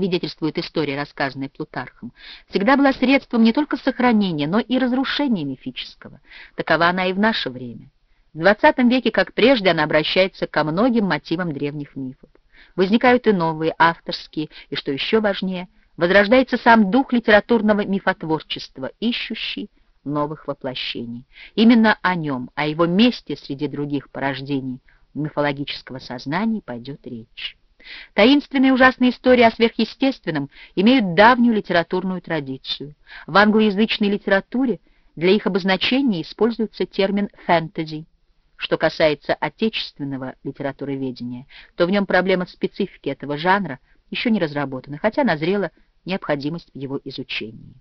свидетельствует история, рассказанная Плутархом, всегда была средством не только сохранения, но и разрушения мифического. Такова она и в наше время. В XX веке, как прежде, она обращается ко многим мотивам древних мифов. Возникают и новые, авторские, и, что еще важнее, возрождается сам дух литературного мифотворчества, ищущий новых воплощений. Именно о нем, о его месте среди других порождений мифологического сознания пойдет речь. Таинственные ужасные истории о сверхъестественном имеют давнюю литературную традицию. В англоязычной литературе для их обозначения используется термин «фэнтези». Что касается отечественного литературоведения, то в нем проблема специфики этого жанра еще не разработана, хотя назрела необходимость в его изучении.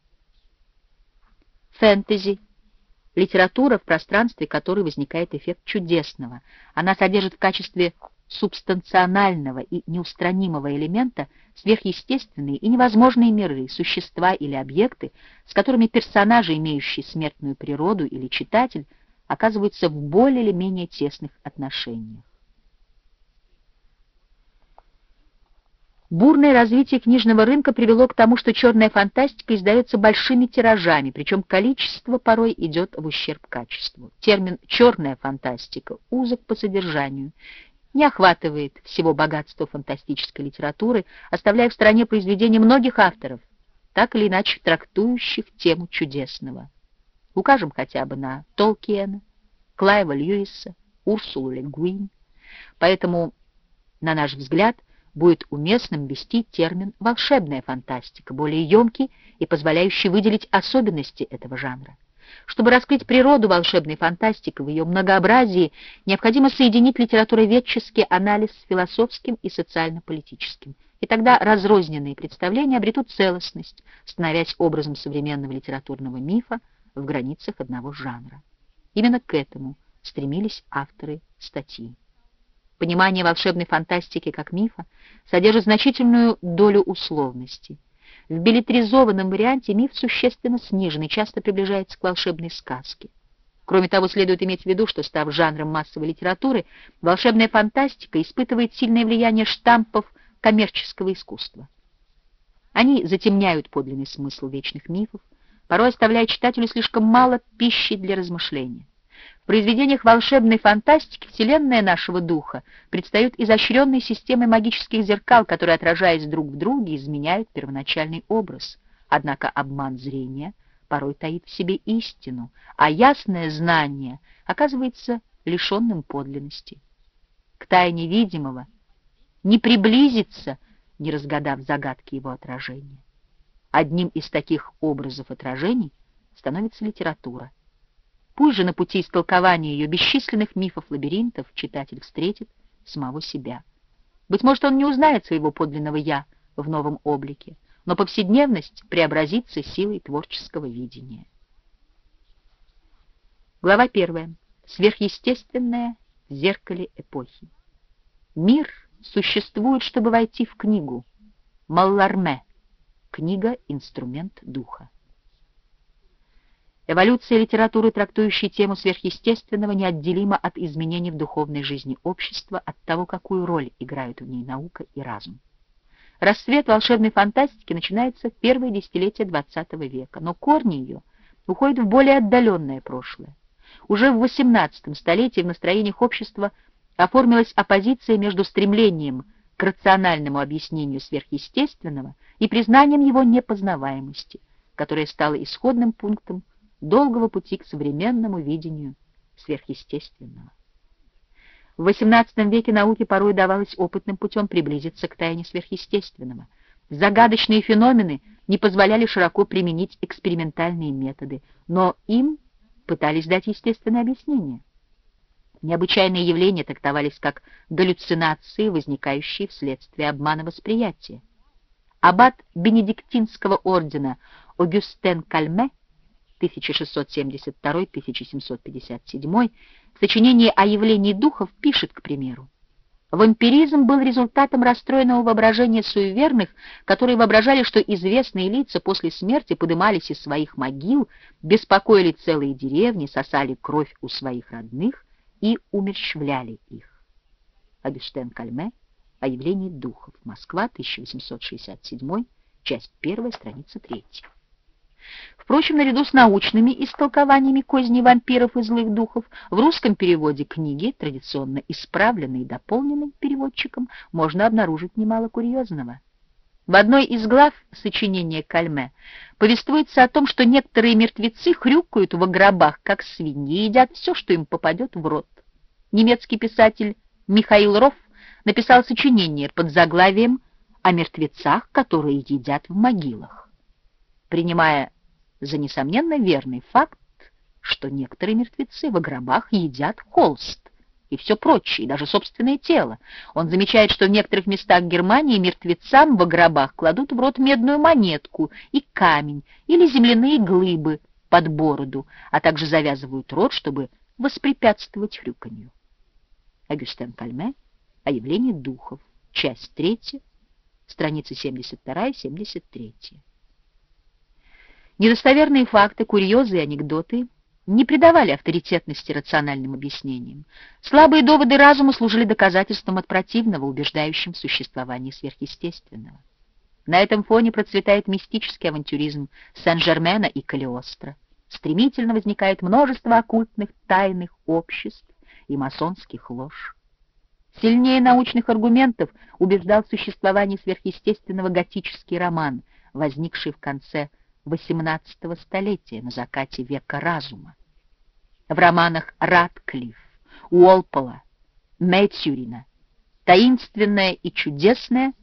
Фэнтези — литература, в пространстве которой возникает эффект чудесного. Она содержит в качестве субстанционального и неустранимого элемента сверхъестественные и невозможные миры, существа или объекты, с которыми персонажи, имеющие смертную природу или читатель, оказываются в более или менее тесных отношениях. Бурное развитие книжного рынка привело к тому, что черная фантастика издается большими тиражами, причем количество порой идет в ущерб качеству. Термин «черная фантастика» узок по содержанию не охватывает всего богатства фантастической литературы, оставляя в стороне произведения многих авторов, так или иначе трактующих тему чудесного. Укажем хотя бы на Толкиена, Клайва Льюиса, Урсулу Легуин. Поэтому, на наш взгляд, будет уместным ввести термин «волшебная фантастика», более емкий и позволяющий выделить особенности этого жанра. Чтобы раскрыть природу волшебной фантастики в ее многообразии, необходимо соединить литературоведческий анализ с философским и социально-политическим. И тогда разрозненные представления обретут целостность, становясь образом современного литературного мифа в границах одного жанра. Именно к этому стремились авторы статьи. Понимание волшебной фантастики как мифа содержит значительную долю условности – в билетризованном варианте миф существенно снижен и часто приближается к волшебной сказке. Кроме того, следует иметь в виду, что, став жанром массовой литературы, волшебная фантастика испытывает сильное влияние штампов коммерческого искусства. Они затемняют подлинный смысл вечных мифов, порой оставляя читателю слишком мало пищи для размышления произведениях волшебной фантастики вселенная нашего духа предстает изощренной системой магических зеркал, которые, отражаясь друг в друге, изменяют первоначальный образ. Однако обман зрения порой таит в себе истину, а ясное знание оказывается лишенным подлинности. К тайне видимого не приблизиться, не разгадав загадки его отражения. Одним из таких образов отражений становится литература. Пусть же на пути истолкования ее бесчисленных мифов-лабиринтов читатель встретит самого себя. Быть может, он не узнает своего подлинного «я» в новом облике, но повседневность преобразится силой творческого видения. Глава первая. Сверхъестественное в зеркале эпохи. Мир существует, чтобы войти в книгу. Малларме. Книга — инструмент духа. Эволюция литературы, трактующей тему сверхъестественного, неотделима от изменений в духовной жизни общества, от того, какую роль играют в ней наука и разум. Расцвет волшебной фантастики начинается в первые десятилетия XX века, но корни ее уходят в более отдаленное прошлое. Уже в XVIII столетии в настроениях общества оформилась оппозиция между стремлением к рациональному объяснению сверхъестественного и признанием его непознаваемости, которое стало исходным пунктом долгого пути к современному видению сверхъестественного. В XVIII веке науке порой давалось опытным путем приблизиться к тайне сверхъестественного. Загадочные феномены не позволяли широко применить экспериментальные методы, но им пытались дать естественное объяснение. Необычайные явления трактовались как галлюцинации, возникающие вследствие обмана восприятия. Аббат Бенедиктинского ордена Огюстен Кальме 1672-1757, в сочинении о явлении духов пишет, к примеру, Вампиризм был результатом расстроенного воображения суеверных, которые воображали, что известные лица после смерти подымались из своих могил, беспокоили целые деревни, сосали кровь у своих родных и умерщвляли их. Агюстен Кальме, о явлении духов. Москва, 1867, часть 1, страница 3. Впрочем, наряду с научными истолкованиями козней вампиров и злых духов, в русском переводе книги, традиционно исправленной и дополненной переводчиком, можно обнаружить немало курьезного. В одной из глав сочинения Кальме повествуется о том, что некоторые мертвецы хрюкают в гробах, как свиньи, и едят все, что им попадет в рот. Немецкий писатель Михаил Рофф написал сочинение под заглавием «О мертвецах, которые едят в могилах», принимая за несомненно верный факт, что некоторые мертвецы в гробах едят холст и все прочее, и даже собственное тело. Он замечает, что в некоторых местах Германии мертвецам в гробах кладут в рот медную монетку и камень или земляные глыбы под бороду, а также завязывают рот, чтобы воспрепятствовать хрюканью. Агюстен Кальме о явлении духов, часть 3, страницы 72-73. Недостоверные факты, курьезы и анекдоты — не придавали авторитетности рациональным объяснениям. Слабые доводы разума служили доказательством от противного, убеждающим в существовании сверхъестественного. На этом фоне процветает мистический авантюризм Сен-Жермена и Калиостро. Стремительно возникает множество оккультных тайных обществ и масонских лож. Сильнее научных аргументов убеждал в существовании сверхъестественного готический роман, возникший в конце XVIII столетия на закате века разума в романах Радклифф, Уолпола, Мэтьюрина, таинственное и чудесное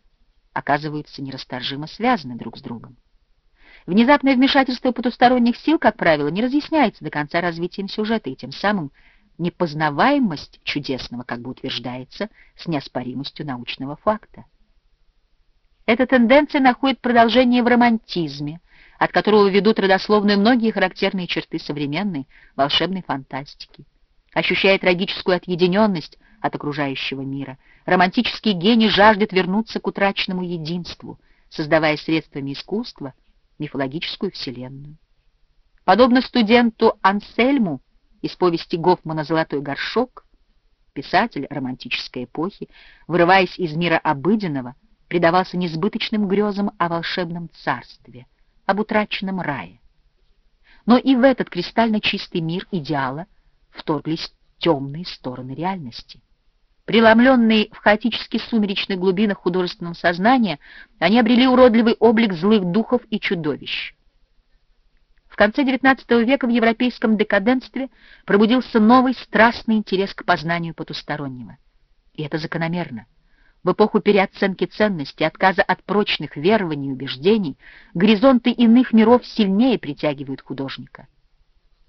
оказываются нерасторжимо связаны друг с другом. Внезапное вмешательство потусторонних сил, как правило, не разъясняется до конца развитием сюжета, и тем самым непознаваемость чудесного, как бы утверждается, с неоспоримостью научного факта. Эта тенденция находит продолжение в романтизме, от которого ведут родословные многие характерные черты современной волшебной фантастики. Ощущая трагическую отъединенность от окружающего мира, романтический гений жаждет вернуться к утраченному единству, создавая средствами искусства мифологическую вселенную. Подобно студенту Ансельму из повести Гофмана «Золотой горшок», писатель романтической эпохи, вырываясь из мира обыденного, предавался несбыточным грезам о волшебном царстве — об утраченном рае. Но и в этот кристально чистый мир идеала вторглись темные стороны реальности. Преломленные в хаотически сумеречных глубинах художественного сознания, они обрели уродливый облик злых духов и чудовищ. В конце XIX века в европейском декаденстве пробудился новый страстный интерес к познанию потустороннего. И это закономерно. В эпоху переоценки ценностей, отказа от прочных верований и убеждений, горизонты иных миров сильнее притягивают художника.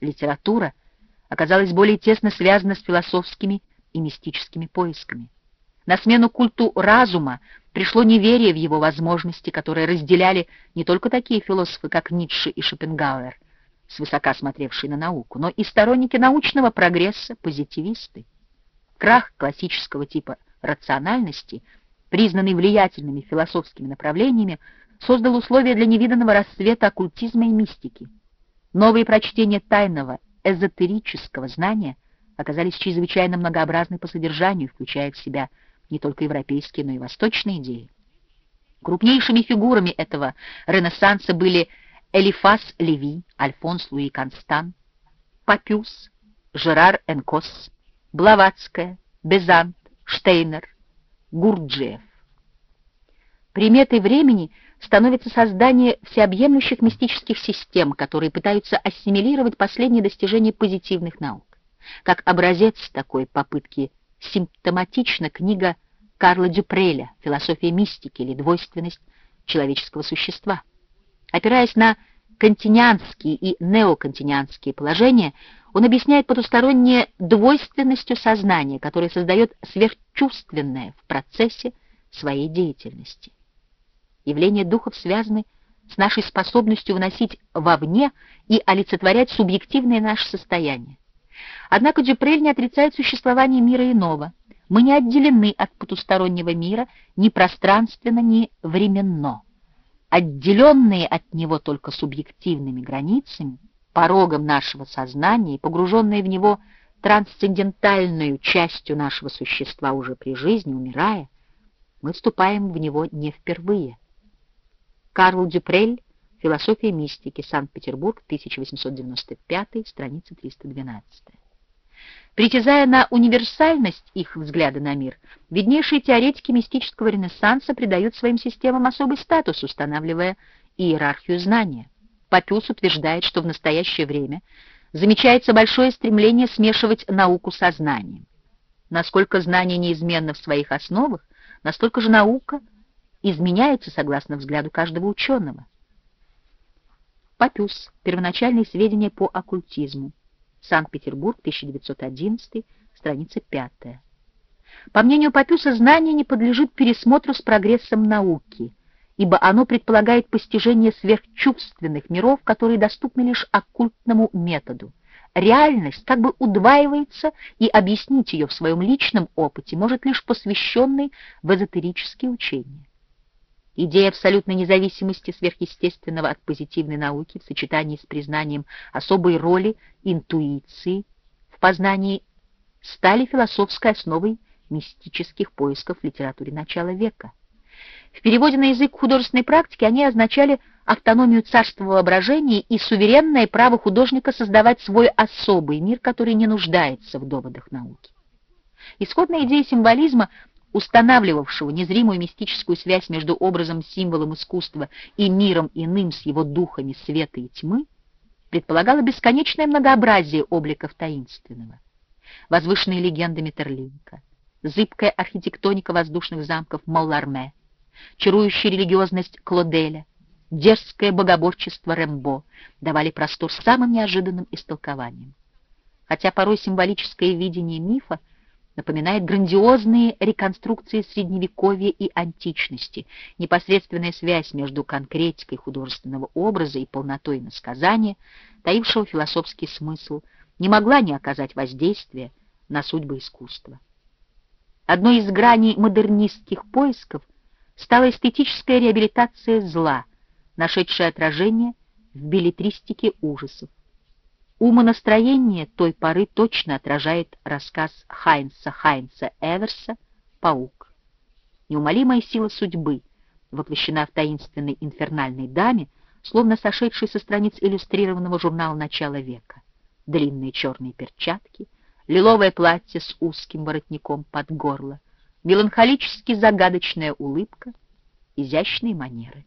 Литература оказалась более тесно связана с философскими и мистическими поисками. На смену культу разума пришло неверие в его возможности, которые разделяли не только такие философы, как Ницше и Шопенгауэр, свысока смотревшие на науку, но и сторонники научного прогресса, позитивисты. Крах классического типа рациональности, признанный влиятельными философскими направлениями, создал условия для невиданного расцвета оккультизма и мистики. Новые прочтения тайного, эзотерического знания оказались чрезвычайно многообразны по содержанию, включая в себя не только европейские, но и восточные идеи. Крупнейшими фигурами этого ренессанса были Элифас Леви, Альфонс Луи Констан, Папюс, Жерар Энкос, Блаватская, Безант, Штейнер, Гурджиев. Приметой времени становится создание всеобъемлющих мистических систем, которые пытаются ассимилировать последние достижения позитивных наук. Как образец такой попытки симптоматична книга Карла Дюпреля «Философия мистики» или «Двойственность человеческого существа». Опираясь на континианские и неоконтинианские положения, он объясняет потустороннее двойственностью сознания, которое создает сверхчувственное в процессе своей деятельности. Явления духов связаны с нашей способностью вносить вовне и олицетворять субъективное наше состояние. Однако Дюпрель не отрицает существование мира иного. Мы не отделены от потустороннего мира ни пространственно, ни временно. Отделенные от него только субъективными границами, порогом нашего сознания и погруженные в него трансцендентальную частью нашего существа уже при жизни, умирая, Мы вступаем в него не впервые. Карл Дюпрель «Философия мистики. Санкт-Петербург. 1895. Страница 312». Притязая на универсальность их взгляда на мир, виднейшие теоретики мистического ренессанса придают своим системам особый статус, устанавливая иерархию знания. Папюс утверждает, что в настоящее время замечается большое стремление смешивать науку со знанием. Насколько знание неизменно в своих основах, настолько же наука изменяется согласно взгляду каждого ученого. Папюс. Первоначальные сведения по оккультизму. Санкт-Петербург, 1911, страница 5. По мнению Папюса, знание не подлежит пересмотру с прогрессом науки, ибо оно предполагает постижение сверхчувственных миров, которые доступны лишь оккультному методу. Реальность как бы удваивается, и объяснить ее в своем личном опыте может лишь посвященный в эзотерические учения. Идея абсолютной независимости сверхъестественного от позитивной науки в сочетании с признанием особой роли интуиции в познании стали философской основой мистических поисков в литературе начала века. В переводе на язык художественной практики они означали автономию царства воображения и суверенное право художника создавать свой особый мир, который не нуждается в доводах науки. Исходная идея символизма устанавливавшего незримую мистическую связь между образом, символом искусства и миром иным с его духами света и тьмы, предполагала бесконечное многообразие обликов таинственного. Возвышенные легенды Метерлинка, зыбкая архитектоника воздушных замков Малларме, чарующая религиозность Клоделя, дерзкое богоборчество Рембо давали простор самым неожиданным истолкованиям. Хотя порой символическое видение мифа напоминает грандиозные реконструкции Средневековья и античности, непосредственная связь между конкретикой художественного образа и полнотой насказания, таившего философский смысл, не могла не оказать воздействия на судьбы искусства. Одной из граней модернистских поисков стала эстетическая реабилитация зла, нашедшая отражение в билетристике ужасов. Умонастроение той поры точно отражает рассказ Хайнса Хайнса Эверса «Паук». Неумолимая сила судьбы воплощена в таинственной инфернальной даме, словно сошедшей со страниц иллюстрированного журнала начала века. Длинные черные перчатки, лиловое платье с узким воротником под горло, меланхолически загадочная улыбка, изящные манеры.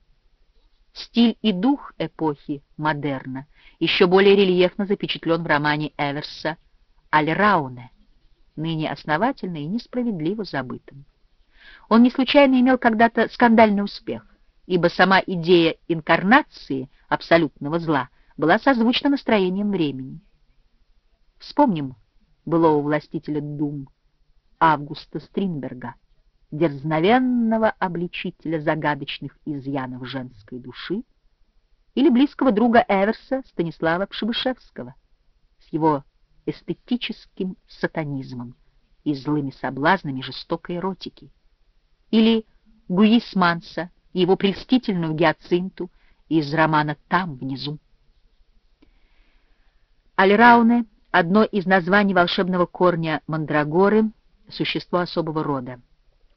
Стиль и дух эпохи модерна еще более рельефно запечатлен в романе Эверса «Аль-Рауне», ныне основательно и несправедливо забытым. Он не случайно имел когда-то скандальный успех, ибо сама идея инкарнации абсолютного зла была созвучна настроением времени. Вспомним былого властителя Дум Августа Стринберга дерзновенного обличителя загадочных изъянов женской души, или близкого друга Эверса Станислава Пшебышевского с его эстетическим сатанизмом и злыми соблазнами жестокой эротики, или Гуисманса и его прельстительную гиацинту из романа «Там, внизу». Альрауне — одно из названий волшебного корня мандрагоры, существо особого рода.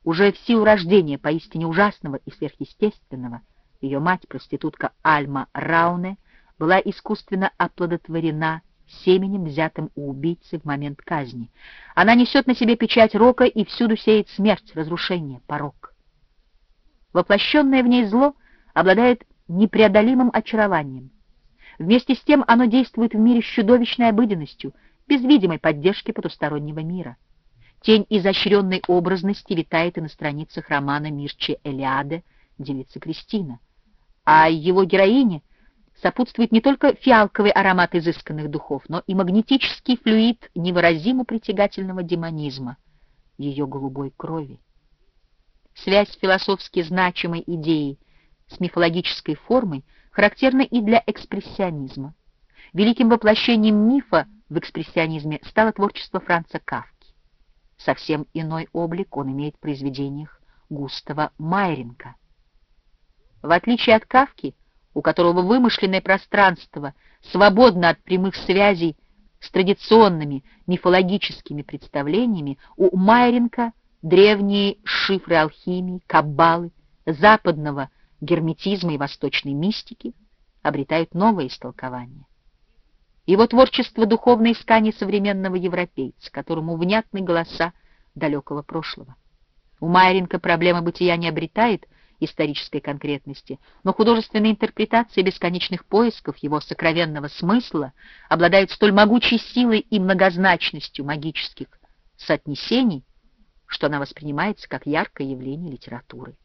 Уже в силу рождения поистине ужасного и сверхъестественного, ее мать, проститутка Альма Рауне, была искусственно оплодотворена семенем, взятым у убийцы в момент казни. Она несет на себе печать рока и всюду сеет смерть, разрушение, порок. Воплощенное в ней зло обладает непреодолимым очарованием. Вместе с тем оно действует в мире с чудовищной обыденностью, без видимой поддержки потустороннего мира. Тень изощренной образности витает и на страницах романа Мирче Элиаде «Девица Кристина», а его героине сопутствует не только фиалковый аромат изысканных духов, но и магнетический флюид невыразимо притягательного демонизма, ее голубой крови. Связь философски значимой идеи с мифологической формой характерна и для экспрессионизма. Великим воплощением мифа в экспрессионизме стало творчество Франца Кафки. Совсем иной облик он имеет в произведениях Густава Майренко. В отличие от Кавки, у которого вымышленное пространство свободно от прямых связей с традиционными мифологическими представлениями, у Майренко древние шифры алхимии, каббалы, западного герметизма и восточной мистики обретают новое истолкование. Его творчество — духовное искание современного европейца, которому внятны голоса далекого прошлого. У Майренко проблема бытия не обретает исторической конкретности, но художественная интерпретация бесконечных поисков его сокровенного смысла обладает столь могучей силой и многозначностью магических соотнесений, что она воспринимается как яркое явление литературы.